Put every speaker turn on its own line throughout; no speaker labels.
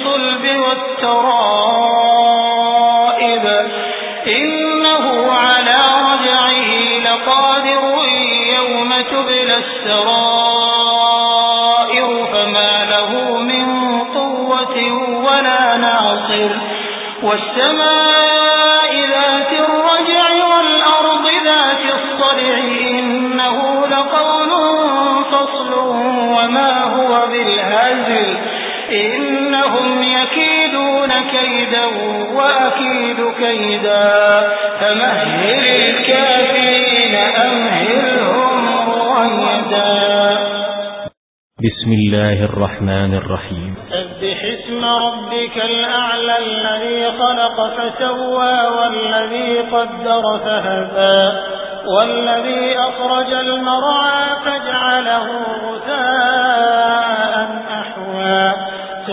الصلب والترائب. إنه على رجعه لقادر يوم تبلى السرائر. فما له من قوة ولا ناصر. والسماء إنهم يكيدون كيدا وأكيد كيدا فمهل الكافرين أمهلهم رويدا
بسم الله الرحمن الرحيم.
سبح اسم ربك الأعلى الذي خلق فسوى والذي قدر فهدى والذي أخرج المرعى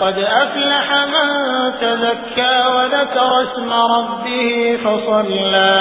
قد أفلح من تزكى وذكر اسم ربه فصلى.